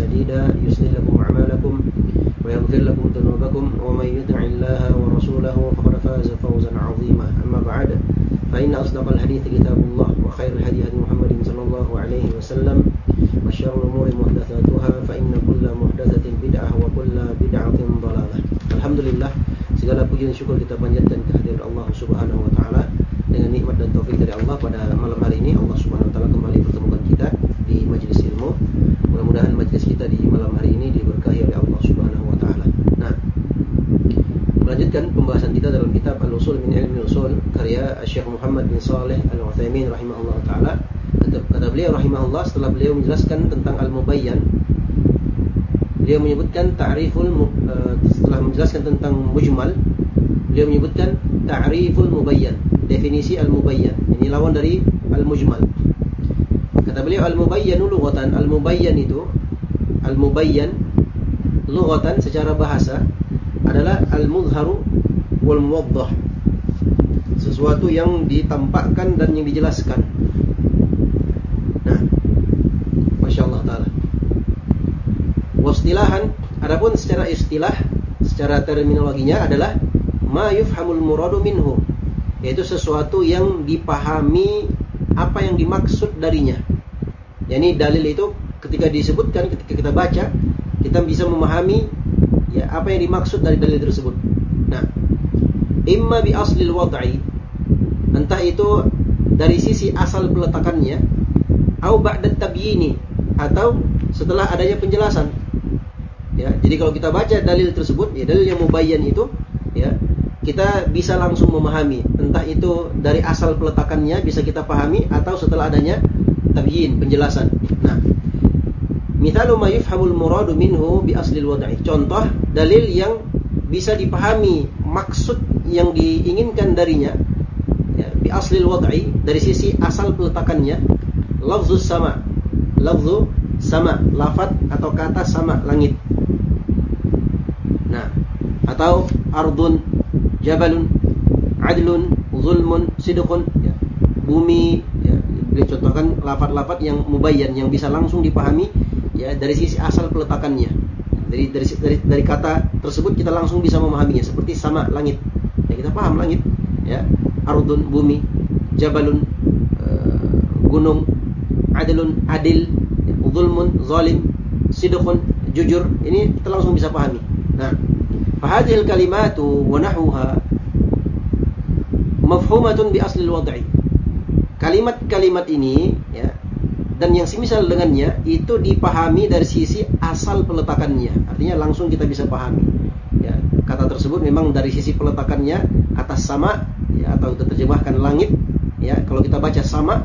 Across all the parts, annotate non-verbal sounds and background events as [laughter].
سديدا يصلح لكم أعمالكم ويغفر لكم ذنوبكم ومن يطع ta'riful uh, setelah menjelaskan tentang mujmal beliau menyebutkan ta'riful mubayyan definisi al-mubayyan ini lawan dari al-mujmal. Kata beliau al-mubayyanu lughatan al-mubayyan itu al-mubayyan lughatan secara bahasa adalah al-mudharu wal muwaddah sesuatu yang ditampakkan dan yang dijelaskan. Nah Masya Allah Ta'ala. Wastilahan, adapun secara istilah, secara terminologinya adalah ma yufhamul muradu minhu, yaitu sesuatu yang dipahami apa yang dimaksud darinya. Yani dalil itu ketika disebutkan, ketika kita baca, kita bisa memahami ya apa yang dimaksud dari dalil tersebut. Nah, imma bi aslil wad'i, entah itu dari sisi asal peletakannya, au ba'da tabyini atau setelah adanya penjelasan ya jadi kalau kita baca dalil tersebut ya dalil yang mubayyan itu ya kita bisa langsung memahami. Entah itu dari asal peletakannya bisa kita pahami atau setelah adanya tabyin penjelasan. Nah mithalu ma yufhamul muradu minhu bi aslil wad'i contoh dalil yang bisa dipahami maksud yang diinginkan darinya ya, bi aslil wad'i dari sisi asal peletakannya lafzus sama lafzu sama lafat atau kata sama langit Nah, atau ardun, jabalun, adlun, zulmun, sidqun, ya. bumi, ya. contohkan lafat-lafat yang mubayyan yang bisa langsung dipahami ya dari sisi asal peletakannya. Dari dari dari, dari kata tersebut kita langsung bisa memahaminya seperti sama langit. Ya kita paham langit, ya. Ardun, bumi, jabalun, uh, gunung, adlun, adil. Zulmun, zalim, sidqun, jujur. Ini kita langsung bisa pahami. Nah, fahadhil kalimatu wa nahwuha mafhumatun bi asli wad'i. Kalimat-kalimat ini ya dan yang semisal dengannya itu dipahami dari sisi asal peletakannya. Artinya langsung kita bisa pahami. Ya, kata tersebut memang dari sisi peletakannya atas sama ya atau terjemahkan langit ya. Kalau kita baca sama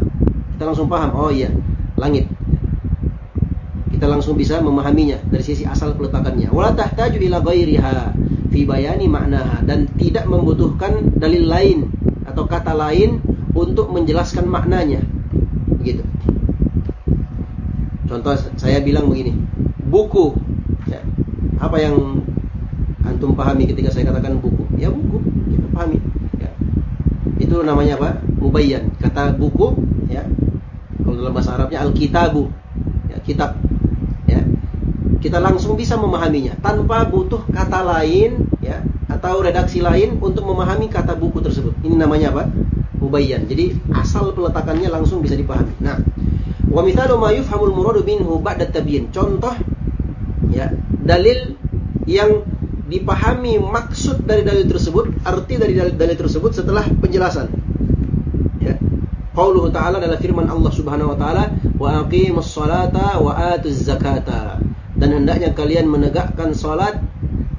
kita langsung paham oh iya, langit kita langsung bisa memahaminya dari sisi asal peletakannya. Wala tahtaju ila ghairiha fi bayani maknaha dan tidak membutuhkan dalil lain atau kata lain untuk menjelaskan maknanya. Begitu. Contoh saya bilang begini, buku. Ya, apa yang antum pahami ketika saya katakan buku? Ya buku, kita pahami. Ya. Itu namanya apa? Mubayyan. Kata buku, ya. Kalau dalam bahasa Arabnya al-kitabu. Ya, kitab kita langsung bisa memahaminya tanpa butuh kata lain ya atau redaksi lain untuk memahami kata buku tersebut. Ini namanya apa? Mubayyan. Jadi asal peletakannya langsung bisa dipahami. Nah, wa mithalu ma yufhamul muradu minhu ba'da tabyin. Contoh ya, dalil yang dipahami maksud dari dalil tersebut, arti dari dalil, tersebut setelah penjelasan. Ya. Qauluhu ta'ala adalah firman Allah Subhanahu wa taala, "Wa aqimus salata wa atuz zakata." Dan hendaknya kalian menegakkan salat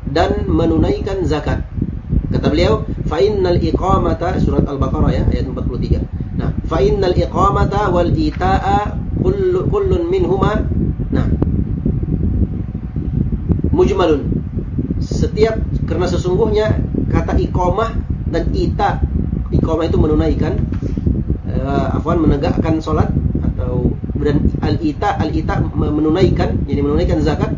dan menunaikan zakat. Kata beliau, fa innal iqamata surat Al-Baqarah ya ayat 43. Nah, fa innal iqamata wal ita'a kullu, kullun minhuma nah mujmalun. Setiap karena sesungguhnya kata iqamah dan ita iqamah itu menunaikan uh, afwan menegakkan salat dan al-ita al-ita menunaikan jadi menunaikan zakat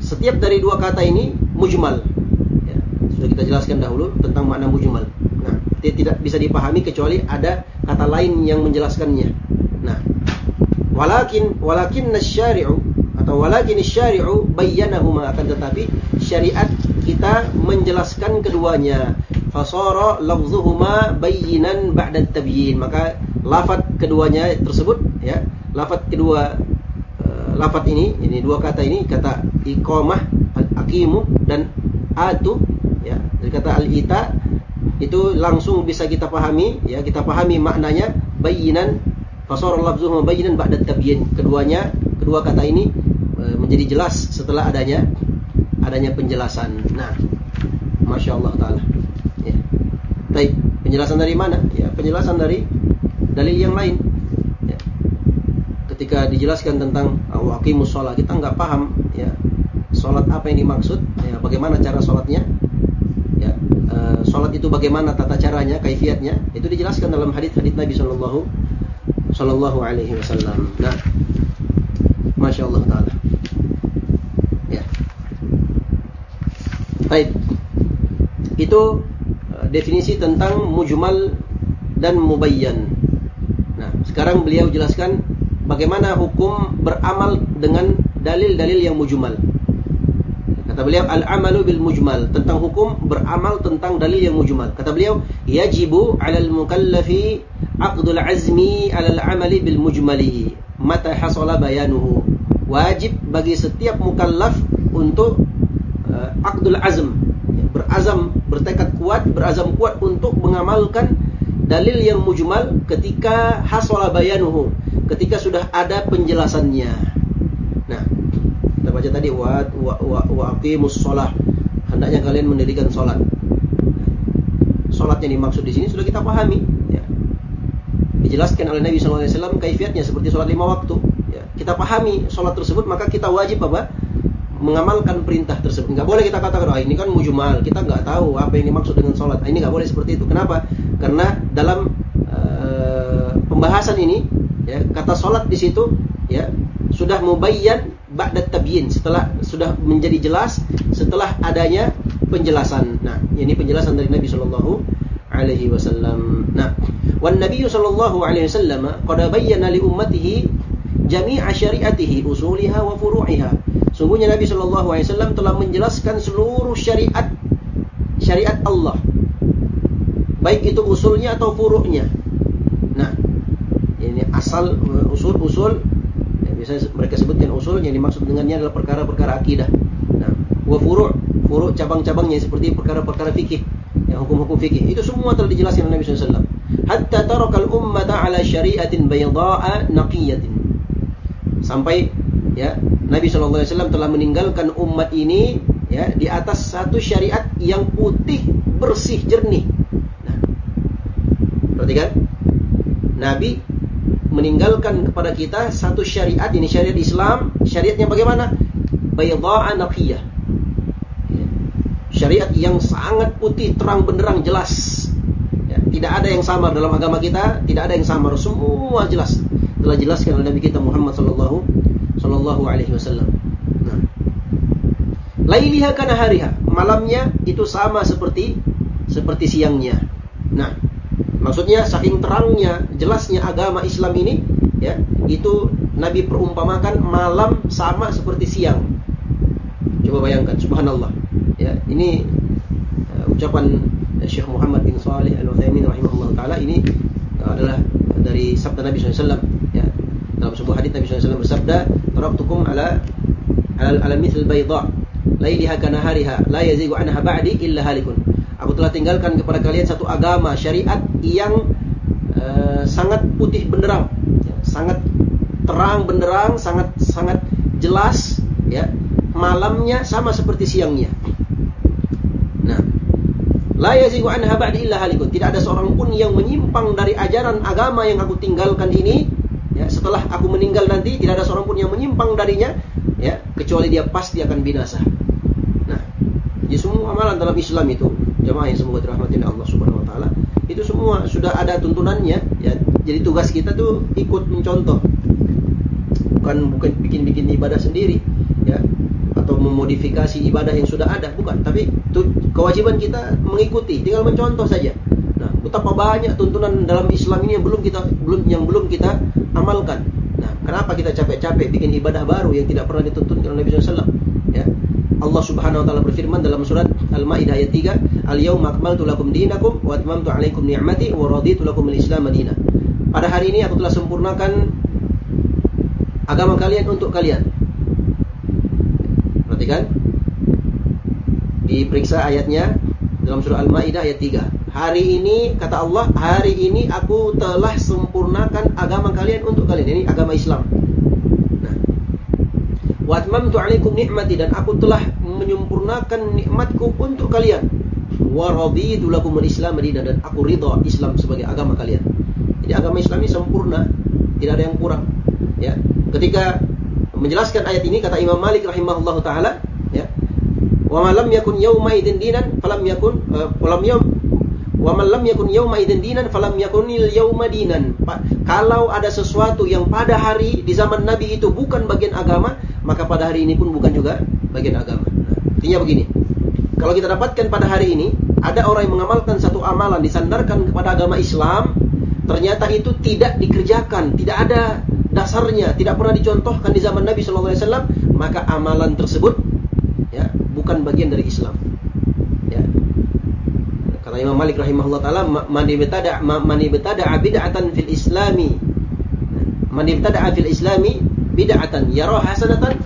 setiap dari dua kata ini mujmal. Ya, sudah kita jelaskan dahulu tentang makna mujmal. Nah, tidak bisa dipahami kecuali ada kata lain yang menjelaskannya. Nah, walakin walakin nasyari'u atau walakin syari'u bayyanahuma akan tetapi syariat kita menjelaskan keduanya fasara lafzuhuma bayyinan ba'da tabyin maka lafaz keduanya tersebut ya lafaz kedua uh, lafaz ini ini dua kata ini kata iqamah al-aqimu dan atu ya. Dari kata al-ita itu langsung bisa kita pahami ya. Kita pahami maknanya bayyinan fasara lafzuhuma bayyinan ba'da tabyin. Keduanya kedua kata ini uh, menjadi jelas setelah adanya adanya penjelasan. Nah masya Allah taala. Baik, penjelasan dari mana? Ya, penjelasan dari dalil yang lain. Ketika dijelaskan tentang waqimus sholat, kita nggak paham ya sholat apa yang dimaksud, ya, bagaimana cara sholatnya, ya, uh, sholat itu bagaimana tata caranya, kaifiatnya, itu dijelaskan dalam hadis-hadis Nabi Shallallahu Shallallahu Alaihi Wasallam. Nah, masya Allah taala. Ya. Baik. Itu definisi tentang mujmal dan mubayyan. Nah, sekarang beliau jelaskan bagaimana hukum beramal dengan dalil-dalil yang mujmal. Kata beliau al-amalu bil mujmal tentang hukum beramal tentang dalil yang mujmal. Kata beliau yajibu 'alal mukallafi aqdul azmi 'alal amali bil mujmali mata hasala bayanuhu. Wajib bagi setiap mukallaf untuk uh, aqdul azm berazam bertekad kuat berazam kuat untuk mengamalkan dalil yang mujmal ketika hasala bayanuhu ketika sudah ada penjelasannya nah kita baca tadi wa wa wa, hendaknya kalian mendirikan salat salat yang dimaksud di sini sudah kita pahami ya. dijelaskan oleh Nabi SAW kaifiatnya seperti salat lima waktu ya. kita pahami salat tersebut maka kita wajib apa mengamalkan perintah tersebut. Nggak boleh kita katakan, oh ini kan mujmal, kita nggak tahu apa yang dimaksud dengan sholat. Nah, ini nggak boleh seperti itu. Kenapa? Karena dalam uh, pembahasan ini, ya, kata sholat di situ, ya, sudah mubayyan ba'da tabyin setelah sudah menjadi jelas setelah adanya penjelasan. Nah, ini penjelasan dari Nabi Shallallahu alaihi wasallam. Nah, wan Nabi sallallahu alaihi wasallam qad bayyana li ummatihi jami'a syariatihi usuliha wa furu'iha Sungguhnya Nabi Shallallahu Alaihi Wasallam telah menjelaskan seluruh syariat syariat Allah, baik itu usulnya atau furuknya. Nah, ini asal usul-usul yang biasa mereka sebutkan usul yang dimaksud dengannya adalah perkara-perkara akidah. Nah, wa furu' furu' cabang-cabangnya seperti perkara-perkara fikih, yang hukum-hukum fikih. Itu semua telah dijelaskan oleh Nabi SAW. Hatta tarakal ummata ala syariatin bayda'a naqiyatin. Sampai ya Nabi SAW telah meninggalkan umat ini ya di atas satu syariat yang putih, bersih, jernih. Nah, perhatikan, Nabi meninggalkan kepada kita satu syariat ini syariat Islam, syariatnya bagaimana? Baydha'a naqiyah. Ya. Syariat yang sangat putih, terang benderang, jelas. Ya, tidak ada yang samar dalam agama kita, tidak ada yang samar, semua jelas. Telah jelaskan oleh Nabi kita Muhammad sallallahu Sallallahu Alaihi Wasallam. Nah. Lailiha kana hariha, malamnya itu sama seperti seperti siangnya. Nah, maksudnya saking terangnya, jelasnya agama Islam ini, ya, itu Nabi perumpamakan malam sama seperti siang. Coba bayangkan, subhanallah. Ya, ini uh, ucapan Syekh Muhammad bin Salih Al-Utsaimin rahimahullah taala ini adalah dari sabda Nabi SAW dalam sebuah hadis Nabi SAW bersabda taraktukum ala ala, ala mithl bayda. Lailiha kanahariha la yazigu anha ba'di illa halikun. Aku telah tinggalkan kepada kalian satu agama syariat yang uh, sangat putih benderang. Ya, sangat terang benderang sangat sangat jelas ya. Malamnya sama seperti siangnya. Nah la yazigu anha ba'di illa halikun. Tidak ada seorang pun yang menyimpang dari ajaran agama yang aku tinggalkan ini ya setelah aku meninggal nanti tidak ada seorang pun yang menyimpang darinya ya kecuali dia pasti akan binasa nah jadi semua amalan dalam Islam itu jemaah yang semoga dirahmati Allah Subhanahu wa taala itu semua sudah ada tuntunannya ya jadi tugas kita tuh ikut mencontoh bukan bukan bikin-bikin ibadah sendiri ya atau memodifikasi ibadah yang sudah ada, bukan. Tapi tu, kewajiban kita mengikuti, tinggal mencontoh saja. Betapa banyak tuntunan dalam Islam ini yang belum kita belum yang belum kita amalkan. Nah, kenapa kita capek-capek bikin ibadah baru yang tidak pernah dituntun oleh Nabi SAW? Ya. Allah Subhanahu wa taala berfirman dalam surat Al-Maidah ayat 3, "Al-yauma akmaltu lakum dinakum wa atmamtu 'alaikum ni'mati wa raditu lakum al-Islam madinah." Pada hari ini aku telah sempurnakan agama kalian untuk kalian Perhatikan. Diperiksa ayatnya dalam surah Al-Maidah ayat 3. Hari ini kata Allah, hari ini aku telah sempurnakan agama kalian untuk kalian. Ini agama Islam. Nah. Wa atmamtu 'alaikum ni'mati dan aku telah menyempurnakan nikmatku untuk kalian. Wa raditu lakum al-Islam dan aku ridha Islam sebagai agama kalian. Jadi agama Islam ini sempurna, tidak ada yang kurang. Ya. Ketika menjelaskan ayat ini kata Imam Malik rahimahullahu taala ya wa man lam yakun yauma idzin dinan falam yakun uh, falam wa man lam yakun yauma idzin dinan falam yakunil yauma dinan. Kalau ada sesuatu yang pada hari di zaman Nabi itu bukan bagian agama maka pada hari ini pun bukan juga bagian agama. Nah, artinya begini kalau kita dapatkan pada hari ini ada orang yang mengamalkan satu amalan disandarkan kepada agama Islam ternyata itu tidak dikerjakan tidak ada dasarnya tidak pernah dicontohkan di zaman Nabi Wasallam maka amalan tersebut ya bukan bagian dari Islam kata Imam Malik rahimahullah taala man ibtada man ibtada bid'atan fil islami. Man ibtada fil islami bid'atan yara hasanatan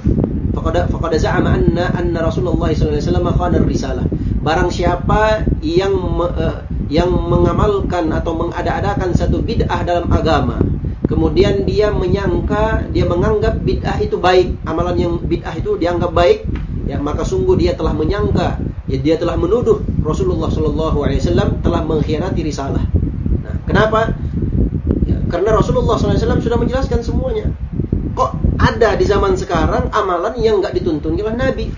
faqad faqad za'ama anna anna Rasulullah sallallahu alaihi wasallam khana risalah. Barang siapa yang uh, yang mengamalkan atau mengada-adakan satu bid'ah dalam agama kemudian dia menyangka, dia menganggap bid'ah itu baik, amalan yang bid'ah itu dianggap baik, ya maka sungguh dia telah menyangka, ya dia telah menuduh Rasulullah Shallallahu Alaihi Wasallam telah mengkhianati risalah. Nah, kenapa? Ya, karena Rasulullah SAW sudah menjelaskan semuanya. Kok ada di zaman sekarang amalan yang nggak dituntun oleh Nabi?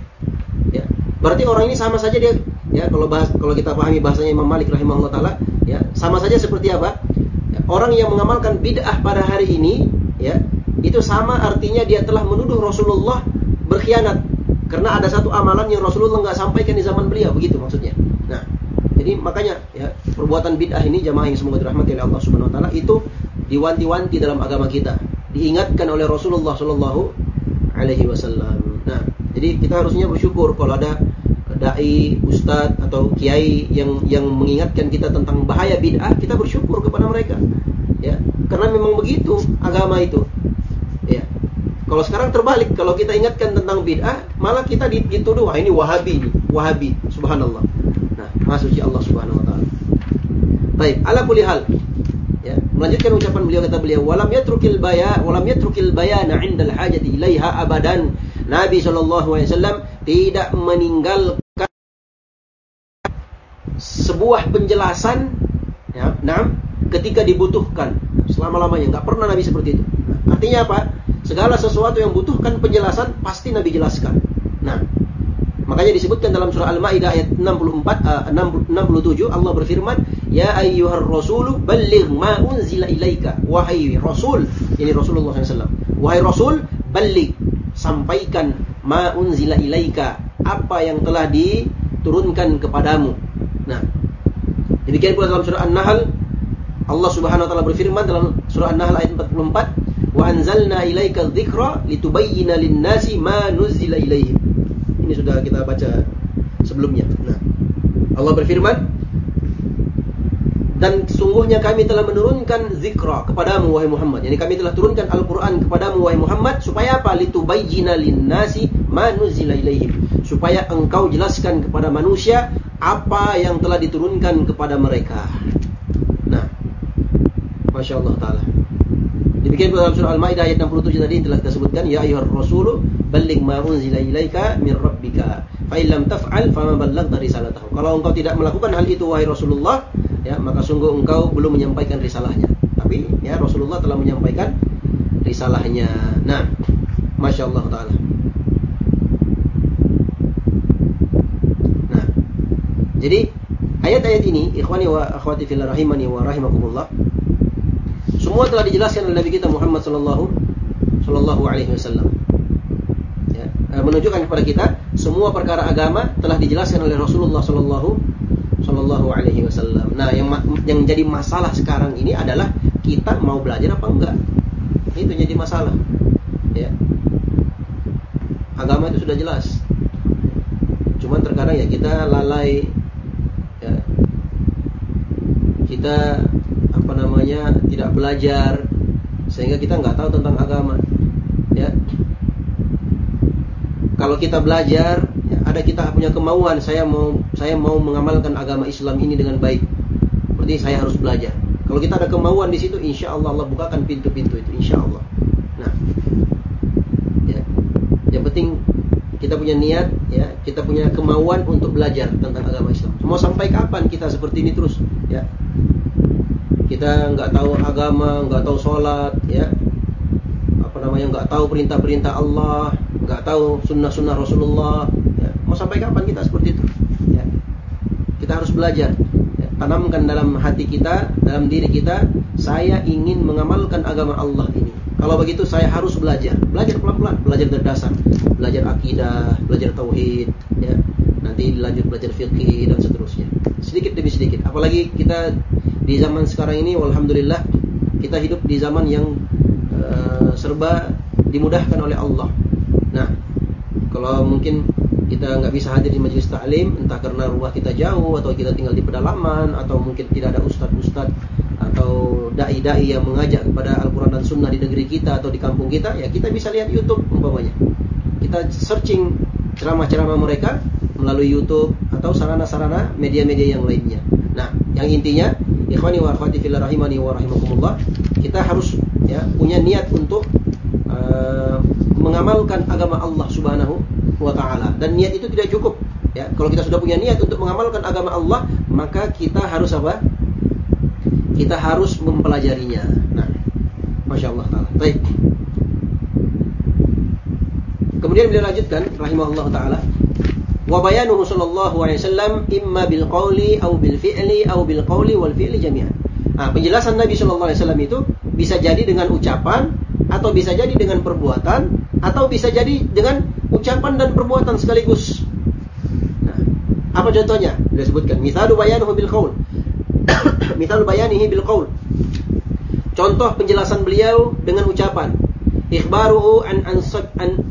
Ya, berarti orang ini sama saja dia, ya kalau bahas, kalau kita pahami bahasanya Imam Malik rahimahullah taala, ya sama saja seperti apa? orang yang mengamalkan bid'ah pada hari ini ya itu sama artinya dia telah menuduh Rasulullah berkhianat karena ada satu amalan yang Rasulullah nggak sampaikan di zaman beliau begitu maksudnya nah jadi makanya ya perbuatan bid'ah ini jamaah yang semoga dirahmati oleh Allah Subhanahu wa taala itu diwanti-wanti dalam agama kita diingatkan oleh Rasulullah Shallallahu alaihi wasallam nah jadi kita harusnya bersyukur kalau ada dai, ustadz atau kiai yang yang mengingatkan kita tentang bahaya bid'ah, kita bersyukur kepada mereka. Ya, karena memang begitu agama itu. Kalau sekarang terbalik, kalau kita ingatkan tentang bid'ah, malah kita dituduh, wah ini Wahabi ini, Wahabi, subhanallah. Nah, masuk Allah Subhanahu wa taala. Baik, ala kulli hal. Ya, melanjutkan ucapan beliau kata beliau, "Walam yatrukil baya, walam yatrukil bayana 'indal hajati ilaiha abadan." Nabi sallallahu alaihi wasallam tidak meninggalkan sebuah penjelasan ya, nah, ketika dibutuhkan selama-lamanya nggak pernah Nabi seperti itu. Nah, artinya apa? Segala sesuatu yang butuhkan penjelasan pasti Nabi jelaskan. Nah, makanya disebutkan dalam surah Al-Maidah ayat 64 uh, 67 Allah berfirman, "Ya ayyuhar rasul balligh ma unzila ilaika." Wahai Rasul, ini Rasulullah SAW. Wahai Rasul, balligh, sampaikan ma unzila ilaika, apa yang telah diturunkan kepadamu Nah, demikian pula dalam surah An-Nahl Allah Subhanahu wa taala berfirman dalam surah An-Nahl ayat 44, "Wa anzalna ilaika dzikra litubayyana lin-nasi ma ilaihim." Ini sudah kita baca sebelumnya. Nah, Allah berfirman, dan sungguhnya kami telah menurunkan zikra kepadamu wahai Muhammad. Yani kami telah turunkan Al-Qur'an kepadamu wahai Muhammad supaya apa? Litubayyana lin-nasi ma nuzila ilaihim. Supaya engkau jelaskan kepada manusia apa yang telah diturunkan kepada mereka. Nah, Masya Allah Ta'ala. Demikian dalam surah Al-Ma'idah ayat 67 tadi telah kita sebutkan. Ya ayuhar rasulu balling ma unzila ilaika min rabbika. Fa illam taf'al fama ballaghta risalatahu. Kalau engkau tidak melakukan hal itu wahai Rasulullah, ya maka sungguh engkau belum menyampaikan risalahnya. Tapi ya Rasulullah telah menyampaikan risalahnya. Nah, Masya Allah Ta'ala. Jadi ayat-ayat ini ikhwani wa akhwati fillah rahimani wa rahimakumullah semua telah dijelaskan oleh Nabi kita Muhammad sallallahu sallallahu alaihi wasallam. Ya. eh, menunjukkan kepada kita semua perkara agama telah dijelaskan oleh Rasulullah Shallallahu Shallallahu Alaihi Wasallam. Nah, yang yang jadi masalah sekarang ini adalah kita mau belajar apa enggak? Itu jadi masalah. Ya. Agama itu sudah jelas. Cuman terkadang ya kita lalai ya. Kita apa namanya tidak belajar sehingga kita nggak tahu tentang agama ya. Kalau kita belajar ya, ada kita punya kemauan saya mau saya mau mengamalkan agama Islam ini dengan baik. Berarti saya harus belajar. Kalau kita ada kemauan di situ insya Allah Allah bukakan pintu-pintu itu insya Allah. Nah ya. Yang penting kita punya niat ya. Kita punya kemauan untuk belajar tentang agama Islam. Mau sampai kapan kita seperti ini terus ya kita nggak tahu agama nggak tahu sholat ya. Apa namanya nggak tahu perintah-perintah Allah nggak tahu sunnah-sunnah Rasulullah ya. mau sampai kapan kita seperti itu? Ya. kita harus belajar ya. tanamkan dalam hati kita dalam diri kita saya ingin mengamalkan agama Allah ini. Kalau begitu saya harus belajar. Belajar pelan-pelan belajar dari dasar belajar akidah belajar tauhid ya. Nanti dilanjut belajar fikih dan seterusnya. Sedikit demi sedikit. Apalagi kita di zaman sekarang ini alhamdulillah kita hidup di zaman yang uh, serba dimudahkan oleh Allah Nah, kalau mungkin kita nggak bisa hadir di majelis taklim, entah karena rumah kita jauh atau kita tinggal di pedalaman atau mungkin tidak ada ustadz-ustadz atau dai-dai yang mengajak kepada Al-Quran dan Sunnah di negeri kita atau di kampung kita, ya kita bisa lihat YouTube umpamanya. Kita searching ceramah-ceramah mereka melalui YouTube atau sarana-sarana media-media yang lainnya. Nah, yang intinya, ikhwani wa akhwati fillah rahimani wa rahimakumullah, kita harus ya punya niat untuk uh, mengamalkan agama Allah Subhanahu wa taala. Dan niat itu tidak cukup. Ya, kalau kita sudah punya niat untuk mengamalkan agama Allah, maka kita harus apa? Kita harus mempelajarinya. Nah, masya Allah taala. Baik. Kemudian beliau lanjutkan rahimahullah taala wa bayanuhu sallallahu alaihi wasallam imma bil qawli aw bil fi'li aw bil qawli wal fi'li jami'an. Nah, penjelasan Nabi sallallahu alaihi wasallam itu bisa jadi dengan ucapan atau bisa jadi dengan perbuatan atau bisa jadi dengan ucapan dan perbuatan sekaligus. Nah, apa contohnya? Dia sebutkan, misalu bayanuhu bil qaul. [coughs] misalu bayanihi bil qaul. Contoh penjelasan beliau dengan ucapan. Ikhbaruhu an an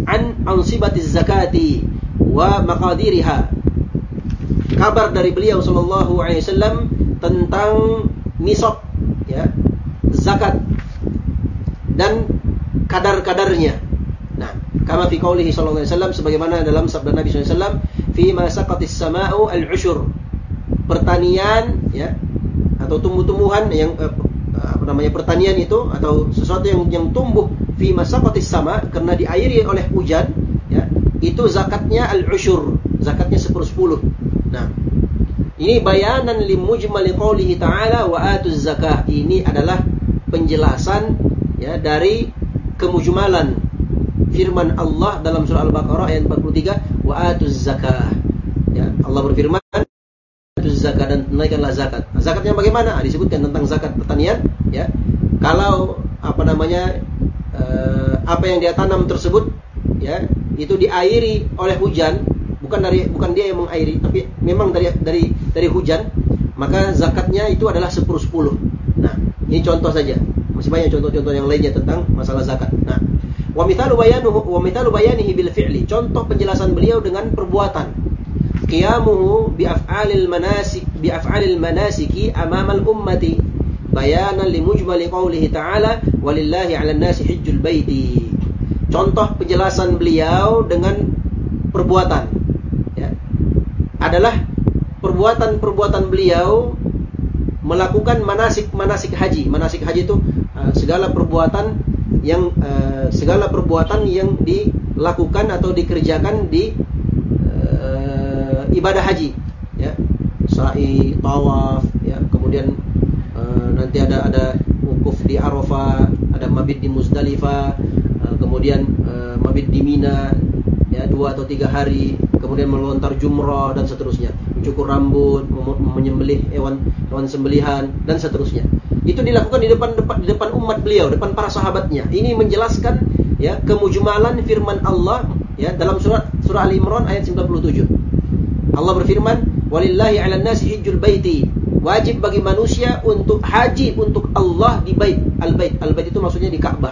an ansibatiz zakati wa maqadiriha. Kabar dari beliau sallallahu alaihi wasallam tentang nisab ya, zakat dan kadar-kadarnya. Kama fi qaulihi sallallahu alaihi wasallam sebagaimana dalam sabda Nabi sallallahu alaihi wasallam fi ma saqatis sama'u al-ushur. Pertanian ya atau tumbuh-tumbuhan yang eh, namanya pertanian itu atau sesuatu yang yang tumbuh. Fi masaqatis sama karena diairi oleh hujan itu zakatnya al-ushur zakatnya sepersepuluh nah ini bayanan limujmali qaulihi ta'ala wa atuz zakah ini adalah penjelasan ya dari kemujmalan firman Allah dalam surah Al-Baqarah ayat 43 wa atuz zakah. Ya, Allah berfirman atuz zakah dan tunaikanlah zakat. Nah, zakatnya bagaimana? Nah, disebutkan tentang zakat pertanian, ya. Kalau apa namanya eh, apa yang dia tanam tersebut ya, itu diairi oleh hujan, bukan dari bukan dia yang mengairi, tapi memang dari dari dari hujan, maka zakatnya itu adalah sepuluh sepuluh. Nah, ini contoh saja. Masih banyak contoh-contoh yang lainnya tentang masalah zakat. Nah, Wa mithalu bayanuhu wa mithalu bayanihi bil fi'li. Contoh penjelasan beliau dengan perbuatan. Qiyamuhu bi af'alil manasik bi af'alil manasiki amama al ummati bayanan li mujmali qawlihi ta'ala walillahi 'alan nasi hajjul baiti. Contoh penjelasan beliau dengan perbuatan ya. Adalah perbuatan-perbuatan beliau melakukan manasik-manasik haji. Manasik haji itu uh, segala perbuatan yang uh, segala perbuatan yang dilakukan atau dikerjakan di uh, ibadah haji ya sa'i tawaf ya kemudian uh, nanti ada ada wukuf di Arafah ada mabit di Muzdalifah uh, kemudian uh, mabit di Mina ya dua atau tiga hari kemudian melontar jumrah dan seterusnya mencukur rambut menyembelih hewan hewan sembelihan dan seterusnya itu dilakukan di depan depan di depan umat beliau, depan para sahabatnya. Ini menjelaskan ya kemujmalan firman Allah ya dalam surat surah Al Imran ayat 97. Allah berfirman, "Walillahi 'alan nasi hijjul baiti." Wajib bagi manusia untuk haji untuk Allah di bait. Al-bait. Al-bait itu maksudnya di Ka'bah.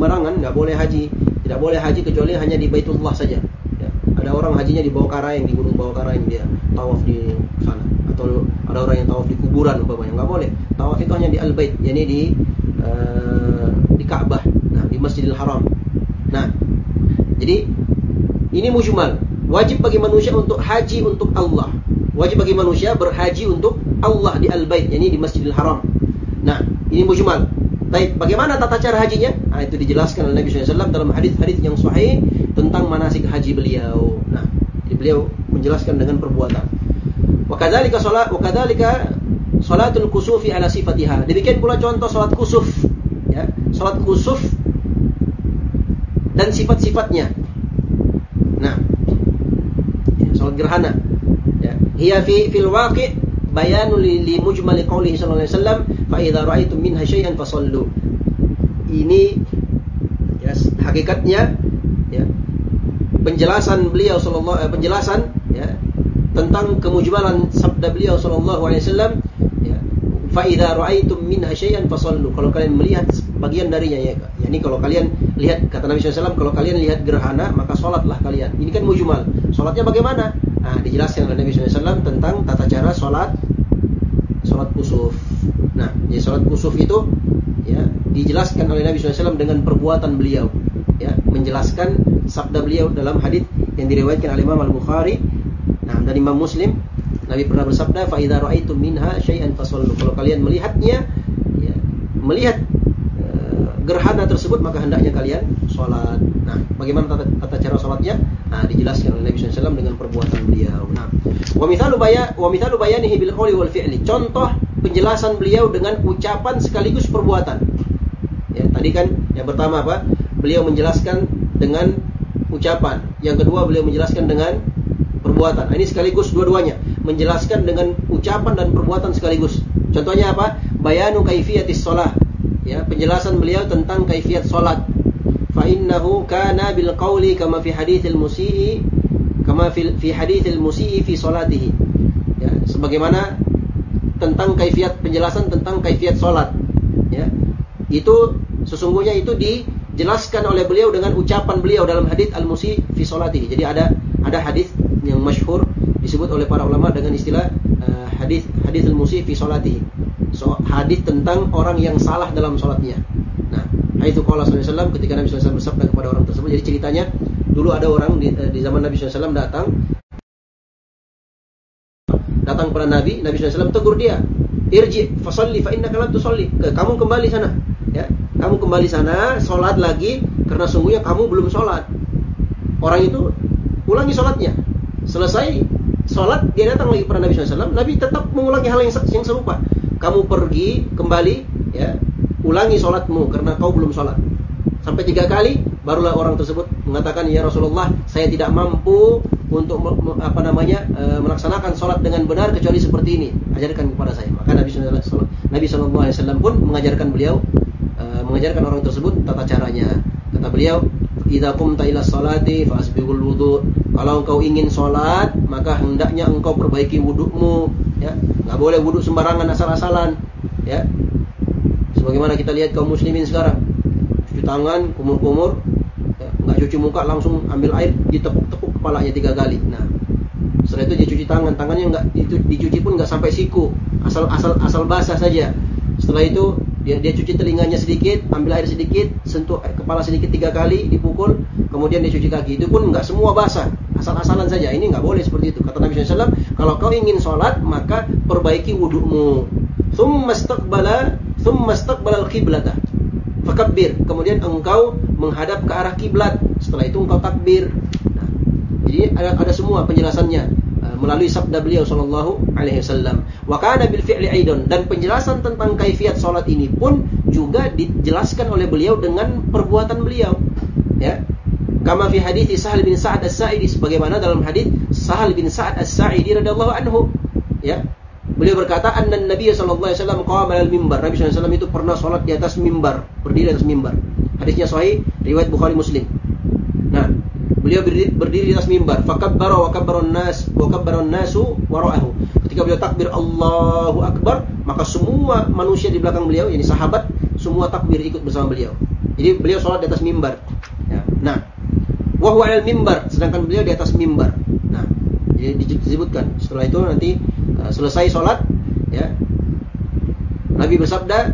Sembarangan, nggak boleh haji. Tidak boleh haji kecuali hanya di Baitullah saja. Ya. Ada orang hajinya di bawah Karaeng, di Gunung Bawah Karaeng dia tawaf di sana. Atau ada orang yang tawaf di kuburan umpamanya, nggak boleh. Tawaf itu hanya di Al-Bait, yakni di uh, di Ka'bah, nah di Masjidil Haram. Nah, jadi ini mujmal. Wajib bagi manusia untuk haji untuk Allah. Wajib bagi manusia berhaji untuk Allah di Al-Bait, yakni di Masjidil Haram. Nah, ini mujmal. Baik, bagaimana tata cara hajinya? Nah, itu dijelaskan oleh Nabi SAW dalam hadis-hadis yang sahih tentang manasik haji beliau. Nah, jadi beliau menjelaskan dengan perbuatan. Wa kadzalika salat wa kadzalika salatul kusufi ala sifatiha. Demikian pula contoh salat kusuf, ya. Salat kusuf dan sifat-sifatnya. Nah, ya, salat gerhana. Ya, hiya fi fil waqi' bayanu li, li mujmali qaulihi sallallahu alaihi wasallam fa idza ra'aytum minha syai'an fasallu. Ini ya hakikatnya ya penjelasan beliau sallallahu eh, penjelasan ya tentang kemujmalan sabda beliau sallallahu alaihi wasallam ya fa idza ra'aytum minha syai'an fasallu. Kalau kalian melihat bagian darinya ya yakni kalau kalian lihat kata Nabi SAW kalau kalian lihat gerhana maka sholatlah kalian ini kan mujmal sholatnya bagaimana nah, dijelaskan oleh Nabi SAW tentang tata cara sholat sholat kusuf. Nah jadi sholat kusuf itu ya dijelaskan oleh Nabi SAW dengan perbuatan beliau. Ya menjelaskan sabda beliau dalam hadis yang diriwayatkan oleh Imam Al Bukhari nah dan Imam Muslim Nabi pernah bersabda fa idza ra'aitum minha syai'an fasallu. Kalau kalian melihatnya ya, melihat gerhana tersebut maka hendaknya kalian sholat. Nah, bagaimana tata, tata cara sholatnya? Nah, dijelaskan oleh Nabi SAW dengan perbuatan beliau. Nah, wa mithalu baya wa bil qawli wal fi'li. Contoh penjelasan beliau dengan ucapan sekaligus perbuatan. Ya, tadi kan yang pertama apa? Beliau menjelaskan dengan ucapan. Yang kedua beliau menjelaskan dengan perbuatan. Nah, ini sekaligus dua-duanya, menjelaskan dengan ucapan dan perbuatan sekaligus. Contohnya apa? Bayanu kaifiyatis shalah ya penjelasan beliau tentang kaifiat salat. Fa innahu kana bil qawli kama fi haditsil musii kama fi, fi haditsil musii fi salatihi. Ya sebagaimana tentang kaifiat penjelasan tentang kaifiat salat. Ya itu sesungguhnya itu dijelaskan oleh beliau dengan ucapan beliau dalam hadis al musi fi salatihi. Jadi ada ada hadis yang masyhur disebut oleh para ulama dengan istilah uh, hadis hadis al musi fi salatihi so, hadis tentang orang yang salah dalam sholatnya. Nah, itu kalau SAW ketika Nabi SAW bersabda kepada orang tersebut. Jadi ceritanya dulu ada orang di, eh, di zaman Nabi SAW datang datang kepada Nabi, Nabi SAW tegur dia, irji fasalli fa innaka lam. Kamu kembali sana, ya. Kamu kembali sana, sholat lagi karena sungguhnya kamu belum sholat. Orang itu ulangi sholatnya. Selesai sholat, dia datang lagi kepada Nabi SAW. Nabi tetap mengulangi hal yang, yang serupa. Kamu pergi kembali ya ulangi sholatmu karena kau belum sholat. Sampai tiga kali barulah orang tersebut mengatakan ya Rasulullah saya tidak mampu untuk apa namanya e, melaksanakan sholat dengan benar kecuali seperti ini ajarkan kepada saya. Maka Nabi Sallallahu Nabi Wasallam pun mengajarkan beliau e, mengajarkan orang tersebut tata caranya. Kata beliau idza qumta salati fasbighul wudu. Kalau engkau ingin sholat maka hendaknya engkau perbaiki wudukmu ya. Nggak boleh wudhu sembarangan asal-asalan ya. Sebagaimana kita lihat kaum muslimin sekarang. Cuci tangan kumur-kumur ya, nggak cuci muka langsung ambil air ditepuk-tepuk kepalanya tiga kali. Nah setelah itu dia cuci tangan. Tangannya nggak dicuci pun nggak sampai siku. Asal asal asal basah saja. Setelah itu dia dia cuci telinganya sedikit ambil air sedikit sentuh kepala sedikit tiga kali dipukul kemudian dia cuci kaki itu pun nggak semua basah asal-asalan saja. Ini nggak boleh seperti itu. Kata Nabi SAW, kalau kau ingin sholat, maka perbaiki wudhumu. Thumma istaqbala, thumma istaqbala al-qiblata. Fakabbir. Kemudian engkau menghadap ke arah kiblat. Setelah itu engkau takbir. Nah, jadi ada, ada semua penjelasannya melalui sabda beliau sallallahu alaihi wasallam. Wa kana bil fi'li aidon dan penjelasan tentang kaifiat salat ini pun juga dijelaskan oleh beliau dengan perbuatan beliau. Ya, Kama fi hadis Sahal bin Sa'ad As-Sa'idi sebagaimana dalam hadis Sahal bin Sa'ad As-Sa'idi radhiyallahu anhu ya Beliau berkata, "Anna Nabi sallallahu alaihi wasallam qama al mimbar." Nabi sallallahu alaihi wasallam itu pernah salat di atas mimbar, berdiri di atas mimbar. Hadisnya sahih, riwayat Bukhari Muslim. Nah, beliau berdiri, di atas mimbar, fakabbara wa kabbaron nas wa nasu wara'ahu. Ketika beliau takbir Allahu Akbar, maka semua manusia di belakang beliau, yakni sahabat, semua takbir ikut bersama beliau. Jadi beliau sholat di atas mimbar. Ya. Nah, wahwa al mimbar, sedangkan beliau di atas mimbar. Nah, jadi disebutkan setelah itu nanti uh, selesai sholat, ya Nabi bersabda,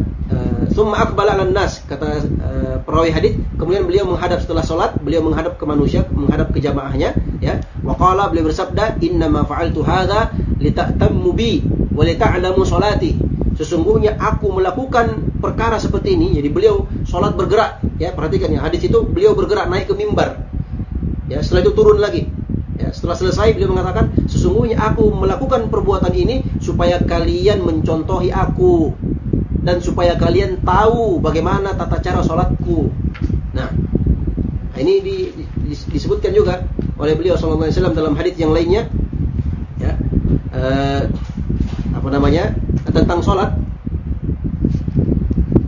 Summa akbala lan nas kata uh, perawi hadis. Kemudian beliau menghadap setelah salat beliau menghadap ke manusia menghadap ke jamaahnya ya. Wa qala beliau bersabda inna ma fa'altu hadza lita'tammu bi wa lita'lamu salati. Sesungguhnya aku melakukan perkara seperti ini. Jadi beliau salat bergerak ya. Perhatikan ya hadis itu beliau bergerak naik ke mimbar. Ya setelah itu turun lagi. Ya setelah selesai beliau mengatakan sesungguhnya aku melakukan perbuatan ini supaya kalian mencontohi aku dan supaya kalian tahu bagaimana tata cara sholatku. Nah, ini di, di, disebutkan juga oleh beliau Sallallahu dalam hadis yang lainnya, ya, eh, apa namanya tentang sholat.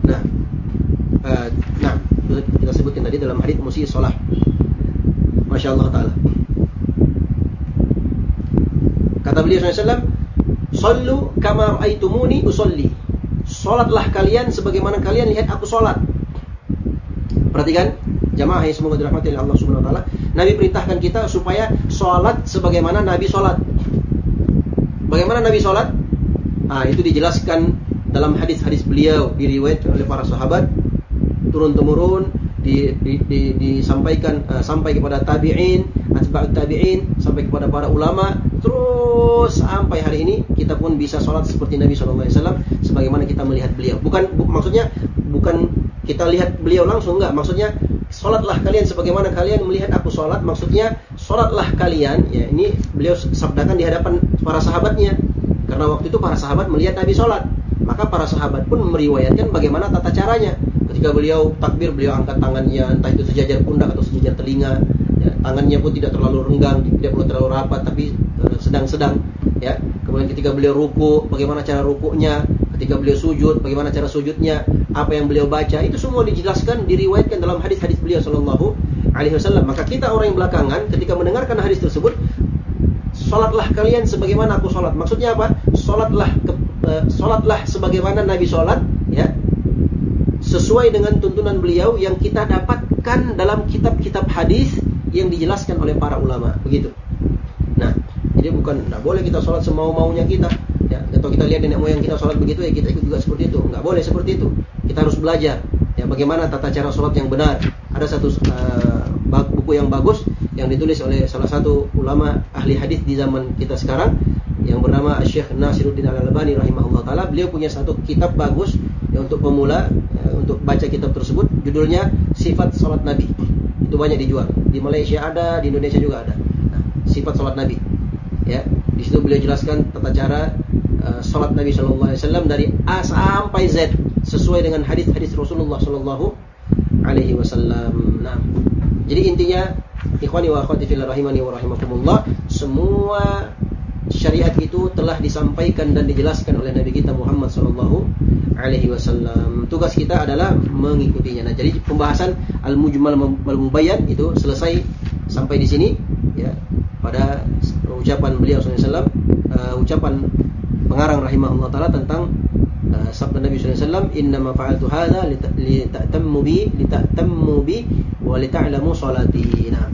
Nah, eh, nah kita sebutkan tadi dalam hadis musi sholat. Masya Allah Taala. Kata beliau SAW, Sallu kama aitumuni usolli Sholatlah kalian sebagaimana kalian lihat aku sholat. Perhatikan, jamaah yang semoga dirahmati oleh Allah Subhanahu wa taala. Nabi perintahkan kita supaya sholat sebagaimana Nabi sholat. Bagaimana Nabi sholat? Ah, itu dijelaskan dalam hadis-hadis beliau diriwayatkan oleh para sahabat turun temurun di, di, di, disampaikan uh, sampai kepada tabi'in, tabi'in, sampai kepada para ulama, terus sampai hari ini kita pun bisa sholat seperti Nabi SAW sebagaimana kita melihat beliau. Bukan bu, maksudnya bukan kita lihat beliau langsung enggak, maksudnya sholatlah kalian sebagaimana kalian melihat aku sholat, maksudnya sholatlah kalian, ya ini beliau sabdakan di hadapan para sahabatnya. Karena waktu itu para sahabat melihat Nabi sholat, maka para sahabat pun meriwayatkan bagaimana tata caranya Ketika beliau takbir, beliau angkat tangannya, entah itu sejajar pundak atau sejajar telinga. Ya, tangannya pun tidak terlalu renggang, tidak perlu terlalu rapat, tapi eh, sedang-sedang. ya. Kemudian ketika beliau ruku, bagaimana cara rukunya? Ketika beliau sujud, bagaimana cara sujudnya? Apa yang beliau baca? Itu semua dijelaskan, diriwayatkan dalam hadis-hadis beliau Shallallahu Alaihi Wasallam. Maka kita orang yang belakangan, ketika mendengarkan hadis tersebut, Sholatlah kalian sebagaimana aku sholat. Maksudnya apa? Sholatlah, ke, uh, sholatlah sebagaimana Nabi sholat, ya sesuai dengan tuntunan beliau yang kita dapatkan dalam kitab-kitab hadis yang dijelaskan oleh para ulama begitu. Nah, jadi bukan tidak boleh kita sholat semau maunya kita. Ya, atau kita lihat nenek moyang kita sholat begitu ya kita ikut juga seperti itu. Nggak boleh seperti itu. Kita harus belajar ya bagaimana tata cara sholat yang benar. Ada satu uh, buku yang bagus yang ditulis oleh salah satu ulama ahli hadis di zaman kita sekarang yang bernama Syekh Nasiruddin Al-Albani rahimahullah taala. Beliau punya satu kitab bagus ya, untuk pemula ya, untuk baca kitab tersebut judulnya Sifat Salat Nabi. Itu banyak dijual. Di Malaysia ada, di Indonesia juga ada. Nah, sifat salat Nabi. Ya, di situ beliau jelaskan tata cara uh, salat Nabi Shallallahu alaihi wasallam dari A sampai Z sesuai dengan hadis-hadis Rasulullah Shallallahu alaihi wasallam. Nah, jadi intinya ikhwani wa akhwati fillah rahimani wa rahimakumullah, semua syariat itu telah disampaikan dan dijelaskan oleh Nabi kita Muhammad sallallahu alaihi wasallam. Tugas kita adalah mengikutinya. Nah, jadi pembahasan al-mujmal wal mubayyan itu selesai sampai di sini ya pada ucapan beliau sallallahu uh, ucapan pengarang rahimahullah taala tentang uh, sabda Nabi wasallam inna ma fa'altu hadza li ta'tammu bi li ta'tammu bi wa li ta'lamu salati. Nah,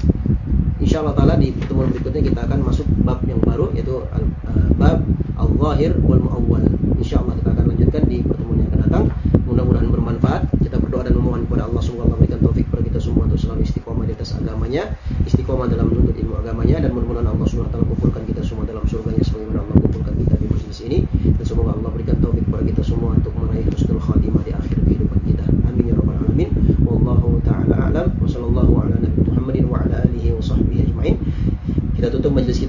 insyaallah taala di pertemuan berikutnya kita akan masuk bab yang baru yaitu uh, bab al-zahir wal muawwal. Insyaallah kita akan lanjutkan di pertemuan yang akan datang. Mudah-mudahan bermanfaat. Kita berdoa dan memohon kepada Allah semoga Allah berikan taufik kepada kita semua untuk selalu istiqomah di atas agamanya, istiqomah dalam menuntut ilmu agamanya dan mudah-mudahan Allah Subhanahu wa kita semua dalam surganya Pues, como el